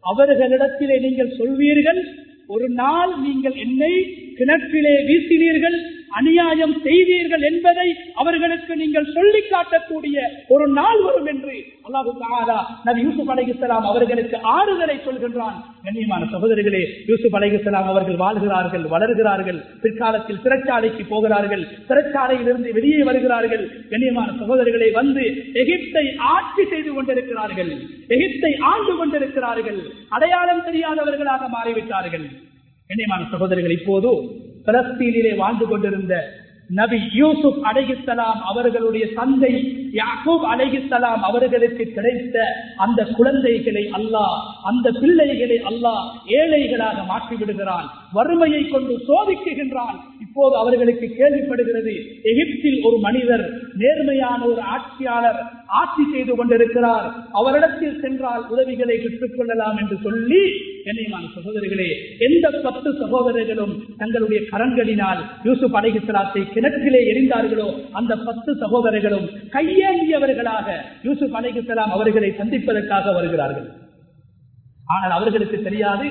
அவர்களிடத்திலே நீங்கள் சொல்வீர்கள். ஒரு நாள் நீங்கள் என்னை கிணற்றிலே வீசினீர்கள். அநியாயம் செய்தீர்கள் என்பதை அவர்களுக்கு நீங்கள் சொல்லி காட்டக்கூடிய ஒரு நாள் வரும் என்று அல்லாஹு தாலா நபி யூசுப் அலைஹிஸ்ஸலாம் அவர்களுக்கு ஆறுதலை சொல்கின்றான். கண்ணியமான சகோதரிகளே யூசுப் அலைஹிஸ்ஸலாம் அவர்கள் வாழ்கிறார்கள் வளர்கிறார்கள் பிற்காலத்தில் சிறைச்சாலைக்கு போகிறார்கள் சிறைச்சாலையிலிருந்து வெளியே வருகிறார்கள். கண்ணியமான சகோதரிகளை வந்து எகிப்தை ஆட்சி செய்து கொண்டிருக்கிறார்கள். எகிப்தை ஆண்டு கொண்டிருக்கிறார்கள். அடையாளம் தெரியாதவர்களாக மாறிவிட்டார்கள். கண்ணியமான சகோதரிகள் இப்போது பலஸ்தீனிலே வாழ்ந்து கொண்டிருந்த நபி யூசுப் அலைகிஸ்லாம் அவர்களுடைய தந்தை யாக்கூப் அலைகிஸ்லாம் அவர்களுக்கு கிடைத்த அந்த குழந்தைகளை அல்லாஹ் அந்த பிள்ளைகளை அல்லாஹ் ஏழைகளாக மாற்றி விடுகிறான் வறுமையை கொண்டு சோதிக்குகின்றான். இப்போது அவர்களுக்கு கேள்விப்படுகிறது எகிப்தில் ஒரு மனிதர் நேர்மையான ஒரு ஆட்சியாளர் ஆட்சி செய்து கொண்டிருக்கிறார் அவரிடத்தில் சென்றால் உதவிகளை பெற்றுக் கொள்ளலாம் என்று சொல்லி கண்ணியமான சகோதரிகளே எந்த பத்து சகோதரர்களும் தங்களுடைய கரங்களினால் யூசுப் அலைகிஸ்லாத்தை கிணற்றிலே எரிந்தார்களோ அந்த பத்து சகோதரர்களும் கையேந்தியவர்களாக யூசுப் அலைகிஸ்லாம் அவர்களை சந்திப்பதற்காக வருகிறார்கள். ஆனால் அவர்களுக்கு தெரியாது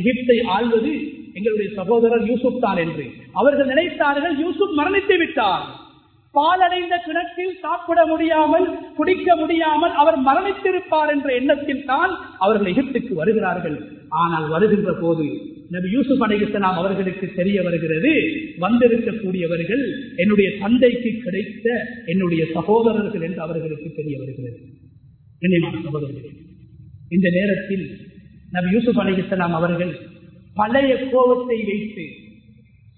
எகிப்தை ஆள்வது எங்களுடைய சகோதரர் யூசுப் தான் என்று. அவர்கள் நினைத்தார்கள் யூசுப் மரணித்து விட்டார் பாலடைந்த கிணற்றில் சாப்பிட முடியாமல் குடிக்க முடியாமல் அவர் மரணித்திருப்பார் என்ற எண்ணத்தில் தான் அவர்கள் எகிப்துக்கு வருகிறார்கள். ஆனால் வருகின்ற போது நபி யூசுப் அலைஹிஸ்லாம் அவர்களுக்கு தெரிய வருகிறது வந்திருக்கக்கூடியவர்கள் என்னுடைய தந்தைக்கு கிடைத்த என்னுடைய சகோதரர்கள் என்று அவர்களுக்கு தெரிய வருகிறது. கண்ணியமான சகோதரர்களே இந்த நேரத்தில் நபி யூசுப் அலைஹிஸ்லாம் அவர்கள் பழைய கோபத்தை வைத்து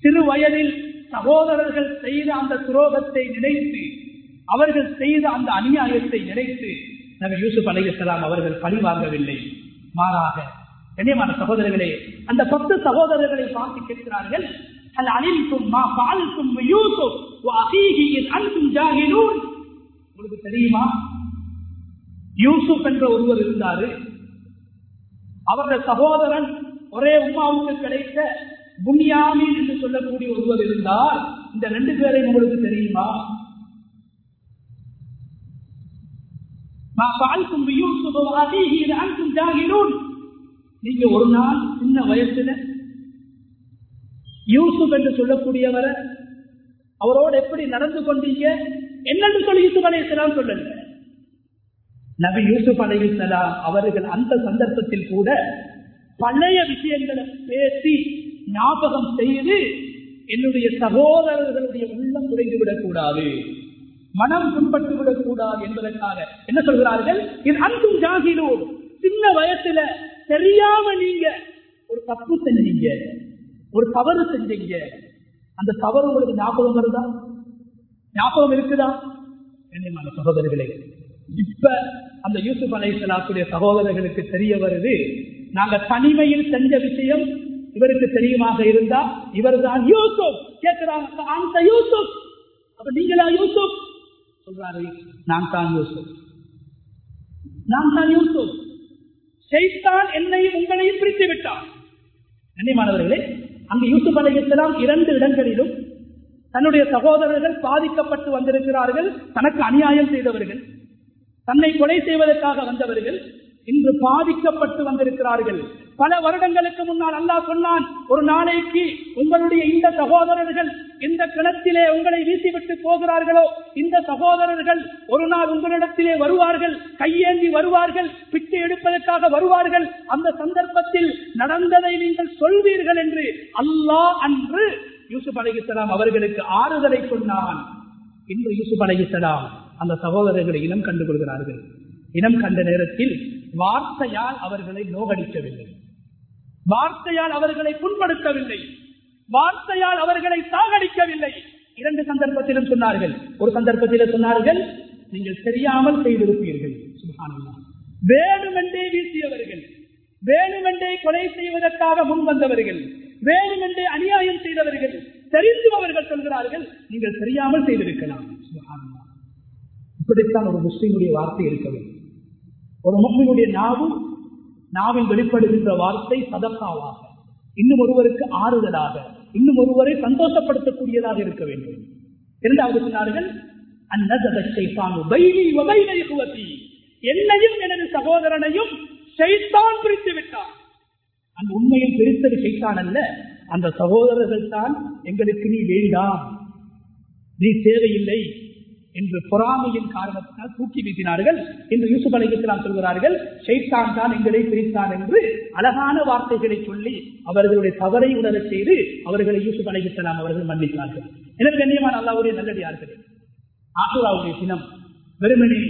சிறு வயதில் சகோதரர்கள் செய்த அந்த துரோகத்தை நினைத்து அவர்கள் செய்த அந்த அநியாயத்தை நினைத்து நபி யூசுப் அலையலாம் அவர்கள் பழி வாங்கவில்லை. மாறாக கண்ணியமான சகோதரர்களே அந்த பத்து சகோதரர்களை பார்த்து கேட்கிறார்கள் உங்களுக்கு தெரியுமா? யூசுப் என்ற ஒருவர் இருந்தாரு. அவருடைய சகோதரன் ஒரே உமாவுக்கு கிடைத்த புன்யாமின் என்று சொல்லக்கூடிய ஒருவர் இருந்தால் இந்த ரெண்டு பேரை உங்களுக்கு தெரியுமா? நீங்க ஒரு நாள் சின்ன வயசுல யூசுப் என்று சொல்லக்கூடியவரை அவரோடு எப்படி நடந்து கொண்டீங்க? என்னன்னு சொல்லி யூசுப் அலையலாம் சொல்லுங்க. நபி யூசுப் அலையலாம் அவர்கள் அந்த சந்தர்ப்பத்தில் கூட பழைய விஷயங்களை பேசி ஞாபகம் செய்து என்னுடைய சகோதரர்களுடைய உள்ளம் குறைந்து விடக்கூடாது மனம் புண்பட்டு விடக்கூடாது என்பதற்காக என்ன சொல்கிறார்கள்? இது அன்பும் ஜாகிலோடு சின்ன வயசுல தெரியாம நீங்க ஒரு தப்பு செஞ்சீங்க. ஒரு தவறு செஞ்சீங்க. அந்த தவறு உங்களுக்கு ஞாபகம் வருதா? ஞாபகம் இருக்குதா? கண்ணியமான சகோதரர்களே இப்ப அந்த யூசுப் அலைசலாத்துடைய சகோதரர்களுக்கு தெரிய வருது நாங்க தனிமையில் செஞ்ச விஷயம் இவருக்கு தெரியுமாக இருந்தா இவர் தான் யூசுப். கேட்கிறாங்க அந்த யூசுப். அப்ப நீங்களா யூசுப்? சொல்றாரு நான் தான் யூசுப். நான் தான் யூசுப். செய்தான் என்னையும் உங்களையும் பிரித்து விட்டான். கண்ணியமானவர்களே அங்கு யூசுப் அலையலாம் இரண்டு இடங்களிலும் தன்னுடைய சகோதரர்கள் பாதிக்கப்பட்டு வந்திருக்கிறார்கள் தனக்கு அநியாயம் செய்தவர்கள் தன்னை கொலை செய்வதற்காக வந்தவர்கள் இன்று பாதிக்கப்பட்டு வந்திருக்கிறார்கள். பல வருடங்களுக்கு முன்னால் அல்லாஹ் சொன்னான் ஒரு நாளைக்கு உங்களுடைய இந்த சகோதரர்கள் இந்த கிணத்திலே உங்களை வீசிவிட்டு போகிறார்களோ? இந்த சகோதரர்கள் ஒரு நாள் உங்களிடத்திலே வருவார்கள் கையேந்தி வருவார்கள் பிச்சை எடுப்பதற்காக வருவார்கள். அந்த சந்தர்ப்பத்தில் நடந்ததை நீங்கள் சொல்வீர்கள் என்று அல்லாஹ் அன்று யூசுப் அலைகிஸ்லாம் அவர்களுக்கு ஆறுதலை சொன்னான். இன்று யூசுப் அலைகிஸ்லாம் அந்த சகோதரர்களை இனம் கண்டு கொள்கிறார்கள் இனம் கண்ட நேரத்தில் வார்த்தையால் அவர்களை நோகடிக்கவில்லை வார்த்தையால் அவர்களை புண்படுத்தவில்லை. வார்த்தையால் அவர்களை சாகடிக்கவில்லை. இரண்டு சந்தர்ப்பத்திலும் சொன்னார்கள். ஒரு சந்தர்ப்பத்தில் சொன்னார்கள் நீங்கள் தெரியாமல் செய்திருப்பீர்கள். வேணுமென்றே வீசியவர்கள் வேணுமென்றே கொலை செய்வதற்காக முன் வந்தவர்கள் வேணுமென்றே அநியாயம் செய்தவர்கள் தெரிந்தும் அவர்கள் சொல்கிறார்கள் நீங்கள் தெரியாமல் செய்திருக்கலாம். இப்படித்தான் ஒரு முஸ்லிமுடைய வார்த்தை இருக்க வேண்டும். ஒரு முஸ்லிமுடைய நாவும் நாவில் வெளிப்படுகின்ற வார்த்தை சதக்காவாக இன்னும் ஒருவருக்கு ஆறுதலாக இன்னும் ஒருவரை சந்தோஷப்படுத்தக்கூடியதாக இருக்க வேண்டும். இரண்டாவது சொன்னார்கள் என்னையும் எனது சகோதரனையும் பிரித்து விட்டான். அந்த உண்மையில் பிரித்தது செய்தான் அல்ல அந்த சகோதரர்கள் தான் எங்களுக்கு நீ வேண்டாம். நீ தேவையில்லை. என்று பொறாமையின் காரணத்தினால் தூக்கி வீசினார்கள். என்று யூசுப் அலைஹிஸ்ஸலாம் சொல்கிறார்கள் ஷைத்தான் தான் எங்களை பிரித்தான் என்று அழகான வார்த்தைகளை சொல்லி அவர்களுடைய தவறை உணரச் செய்து அவர்களை யூசுப் அலைஹிஸ்ஸலாம் அவர்கள் மன்னித்தார்கள். எனக்கு கண்ணியமான அல்லாவுடைய நல்லடியார்கள் ஆசுராவுடைய தினம் வெறுமனே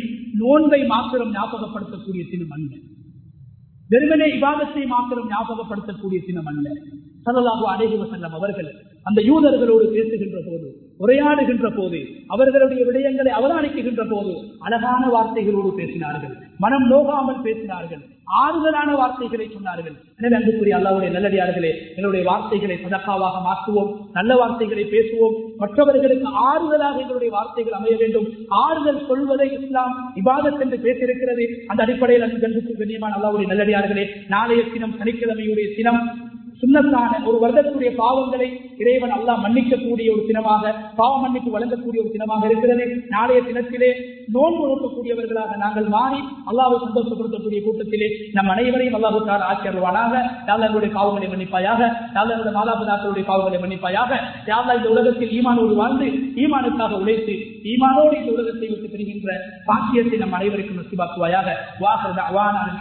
நோன்பை மாத்திரம் ஞாபகப்படுத்தக்கூடிய தினம் அல்ல. வெறுமனே விவாதத்தை மாத்திரம் ஞாபகப்படுத்தக்கூடிய தினம் அல்ல. சதலாக அலைஹி செல்லம் அவர்கள் அந்த யூதர்களோடு பேசுகின்ற போது உரையாடுகின்ற போது அவர்களுடைய விடயங்களை அவதானிக்குகின்ற போது அழகான வார்த்தைகளோடு பேசினார்கள். மனம் நோகாமல் பேசினார்கள். ஆறுதலான வார்த்தைகளை சொன்னார்கள். எனவே அன்புக்குரிய அல்லாவுடைய நல்லடியார்களே எங்களுடைய வார்த்தைகளை சதக்காவாக மாற்றுவோம் நல்ல வார்த்தைகளை பேசுவோம். மற்றவர்களுக்கு ஆறுதலாக எங்களுடைய வார்த்தைகள் அமைய வேண்டும். ஆறுதல் சொல்வதை இஸ்லாம் இபாதத் என்று பேசியிருக்கிறது. அந்த அடிப்படையில் அன்பு கண்புக்கு கண்ணியமான அல்லாவுடைய நல்லடியார்களே நாளைய தினம் சனிக்கிழமையுடைய தினம் சுண்ணத்தான ஒரு வருடத்துடைய பாவங்களை இறைவன் அல்லாஹ் மன்னிக்கக்கூடிய ஒரு தினமாக பாவ மன்னிப்பு வழங்கக்கூடிய ஒரு தினமாக இருக்கிறது. நாளைய தினத்திலே நோன்பு நோக்கக்கூடியவர்களாக நாங்கள் மாறி அல்லாவை சந்தோஷப்படுத்தக்கூடிய கூட்டத்திலே நம் அனைவரையும் அல்லாஹு தார் ஆக்கியருவானாக யாழ்லாருடைய பாவங்களை மன்னிப்பாயாக யாழ்லாருடைய மாதாபிதாக்களுடைய பாவங்களை மன்னிப்பாயாக யாழ்லா இந்த உலகத்தில் ஈமானோடு வாழ்ந்து ஈமானுக்காக உழைத்து ஈமானோடு இந்த உலகத்தை விட்டு பெறுகின்ற பாக்கியத்தை நம் அனைவருக்கும் நசிபாக்குவாயாக. வாசல்